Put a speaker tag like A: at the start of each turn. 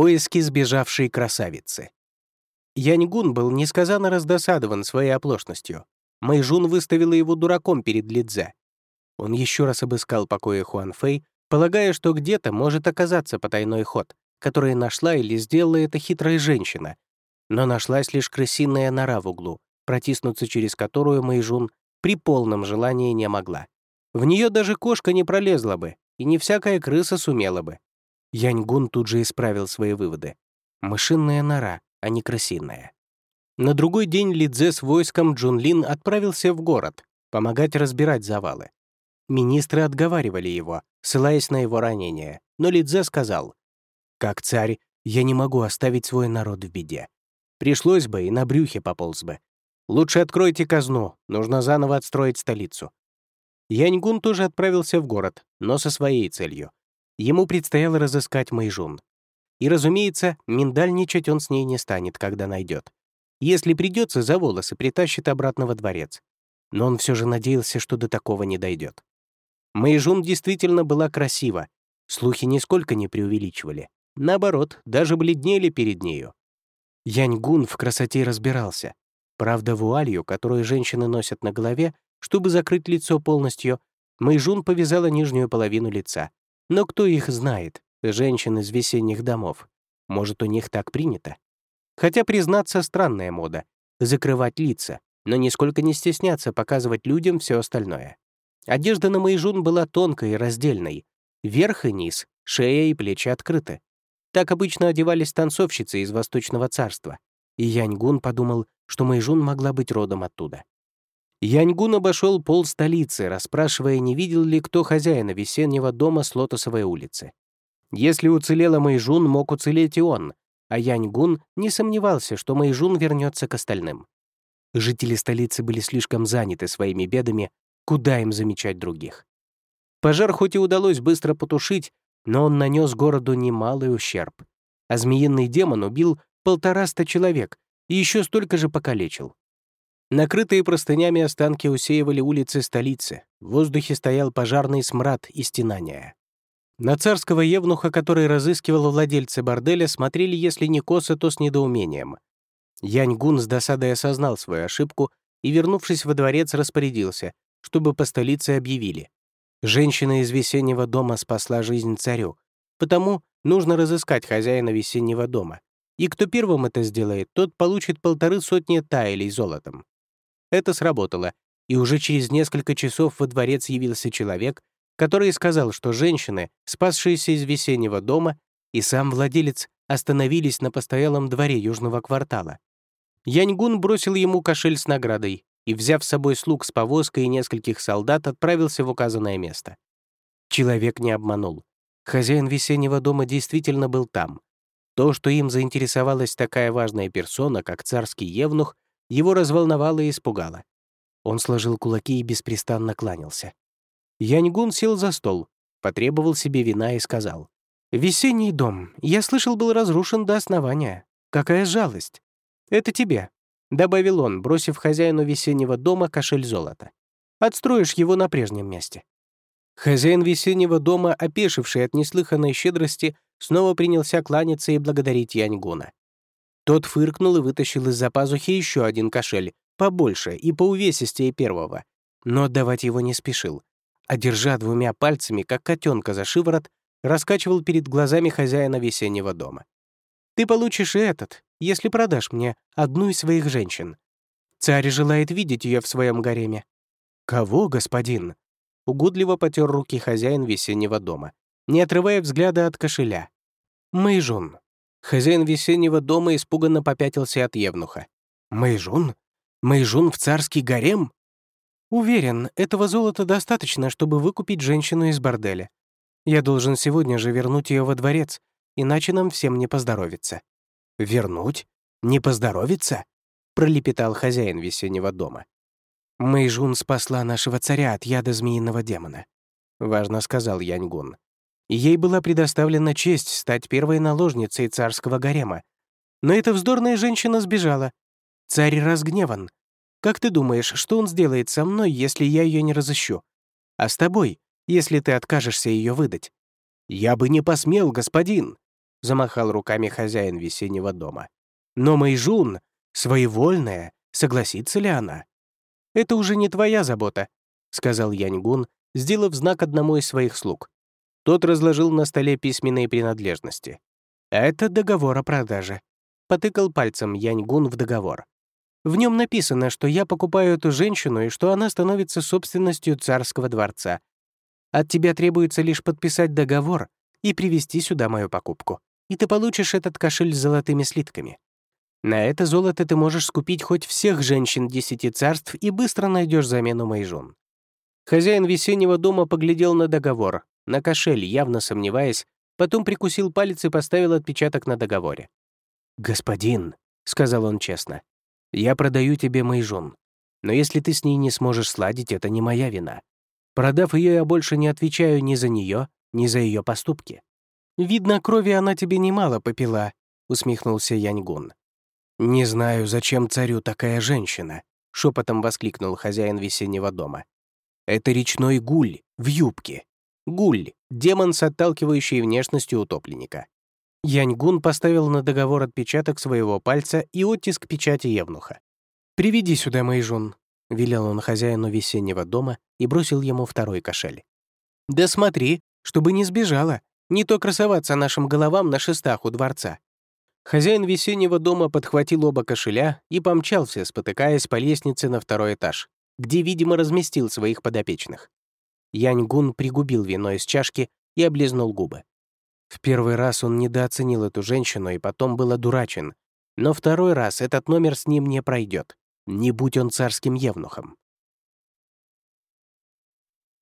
A: Поиски сбежавшей красавицы. Яньгун был несказанно раздосадован своей оплошностью. Мэйжун выставила его дураком перед Лидзе. Он еще раз обыскал покои Хуанфэй, полагая, что где-то может оказаться потайной ход, который нашла или сделала эта хитрая женщина. Но нашлась лишь крысиная нора в углу, протиснуться через которую Мэйжун при полном желании не могла. В нее даже кошка не пролезла бы, и не всякая крыса сумела бы. Яньгун тут же исправил свои выводы. Мышиная нора, а не крысиная. На другой день Лидзе с войском Джунлин отправился в город, помогать разбирать завалы. Министры отговаривали его, ссылаясь на его ранение, но Лидзе сказал, «Как царь, я не могу оставить свой народ в беде. Пришлось бы и на брюхе пополз бы. Лучше откройте казну, нужно заново отстроить столицу». Яньгун тоже отправился в город, но со своей целью. Ему предстояло разыскать Мэйжун. И, разумеется, миндальничать он с ней не станет, когда найдет. Если придется, за волосы притащит обратно во дворец. Но он все же надеялся, что до такого не дойдет. Мэйжун действительно была красива. Слухи нисколько не преувеличивали. Наоборот, даже бледнели перед нею. Яньгун в красоте разбирался. Правда, вуалью, которую женщины носят на голове, чтобы закрыть лицо полностью, Мэйжун повязала нижнюю половину лица. Но кто их знает, женщин из весенних домов? Может, у них так принято? Хотя, признаться, странная мода — закрывать лица, но нисколько не стесняться показывать людям все остальное. Одежда на Мэйжун была тонкой и раздельной. Верх и низ, шея и плечи открыты. Так обычно одевались танцовщицы из Восточного царства. И Яньгун подумал, что Мэйжун могла быть родом оттуда. Яньгун обошел пол столицы, расспрашивая, не видел ли кто хозяина весеннего дома с Лотосовой улицы. Если уцелела Мэйжун, мог уцелеть и он, а Яньгун не сомневался, что Мэйжун вернется к остальным. Жители столицы были слишком заняты своими бедами, Куда им замечать других? Пожар хоть и удалось быстро потушить, но он нанес городу немалый ущерб. А змеиный демон убил полтораста человек и еще столько же покалечил. Накрытые простынями останки усеивали улицы столицы. В воздухе стоял пожарный смрад и стенания. На царского евнуха, который разыскивал владельца борделя, смотрели, если не косо, то с недоумением. Яньгун с досадой осознал свою ошибку и, вернувшись во дворец, распорядился, чтобы по столице объявили. Женщина из весеннего дома спасла жизнь царю, потому нужно разыскать хозяина весеннего дома. И кто первым это сделает, тот получит полторы сотни таилей золотом. Это сработало, и уже через несколько часов во дворец явился человек, который сказал, что женщины, спасшиеся из весеннего дома, и сам владелец остановились на постоялом дворе южного квартала. Яньгун бросил ему кошель с наградой, и, взяв с собой слуг с повозкой и нескольких солдат, отправился в указанное место. Человек не обманул. Хозяин весеннего дома действительно был там. То, что им заинтересовалась такая важная персона, как царский евнух, его разволновало и испугало. Он сложил кулаки и беспрестанно кланялся. Яньгун сел за стол, потребовал себе вина и сказал. «Весенний дом, я слышал, был разрушен до основания. Какая жалость! Это тебе, — добавил он, бросив хозяину весеннего дома кошель золота. «Отстроишь его на прежнем месте». Хозяин весеннего дома, опешивший от неслыханной щедрости, снова принялся кланяться и благодарить Яньгуна. Тот фыркнул и вытащил из-за пазухи еще один кошель, побольше и поувесистее первого, но отдавать его не спешил, а держа двумя пальцами, как котенка за шиворот, раскачивал перед глазами хозяина весеннего дома. «Ты получишь и этот, если продашь мне одну из своих женщин. Царь желает видеть ее в своем гареме». «Кого, господин?» Угодливо потер руки хозяин весеннего дома, не отрывая взгляда от кошеля. «Мэйжун». Хозяин весеннего дома испуганно попятился от евнуха. «Мэйжун? Мэйжун в царский гарем?» «Уверен, этого золота достаточно, чтобы выкупить женщину из борделя. Я должен сегодня же вернуть ее во дворец, иначе нам всем не поздоровится». «Вернуть? Не поздоровится?» — пролепетал хозяин весеннего дома. «Мэйжун спасла нашего царя от яда змеиного демона», — важно сказал Яньгун. Ей была предоставлена честь стать первой наложницей царского гарема. Но эта вздорная женщина сбежала. Царь разгневан. Как ты думаешь, что он сделает со мной, если я ее не разыщу? А с тобой, если ты откажешься ее выдать? Я бы не посмел, господин. — замахал руками хозяин весеннего дома. «Но Мэйжун, своевольная, согласится ли она?» «Это уже не твоя забота», — сказал Яньгун, сделав знак одному из своих слуг. Тот разложил на столе письменные принадлежности. «Это договор о продаже», — потыкал пальцем Яньгун в договор. В нем написано, что я покупаю эту женщину и что она становится собственностью царского дворца. От тебя требуется лишь подписать договор и привезти сюда мою покупку, и ты получишь этот кошель с золотыми слитками. На это золото ты можешь скупить хоть всех женщин десяти царств и быстро найдешь замену Майжун. Хозяин весеннего дома поглядел на договор, на кошель, явно сомневаясь, потом прикусил палец и поставил отпечаток на договоре. «Господин», — сказал он честно, — «я продаю тебе Майжун, но если ты с ней не сможешь сладить, это не моя вина. Продав ее, я больше не отвечаю ни за нее, ни за ее поступки». «Видно, крови она тебе немало попила», — усмехнулся Яньгун. «Не знаю, зачем царю такая женщина», — шепотом воскликнул хозяин весеннего дома. «Это речной гуль в юбке. Гуль — демон с отталкивающей внешностью утопленника». Яньгун поставил на договор отпечаток своего пальца и оттиск печати Евнуха. «Приведи сюда, Мэйжун», — велел он хозяину весеннего дома и бросил ему второй кошель. «Да смотри, чтобы не сбежала, не то красоваться нашим головам на шестах у дворца». Хозяин весеннего дома подхватил оба кошеля и помчался, спотыкаясь по лестнице на второй этаж, где, видимо, разместил своих подопечных. Яньгун пригубил вино из чашки и облизнул губы. В первый раз он недооценил эту женщину и потом был одурачен, но второй раз этот номер с ним не пройдет, не будь он царским евнухом.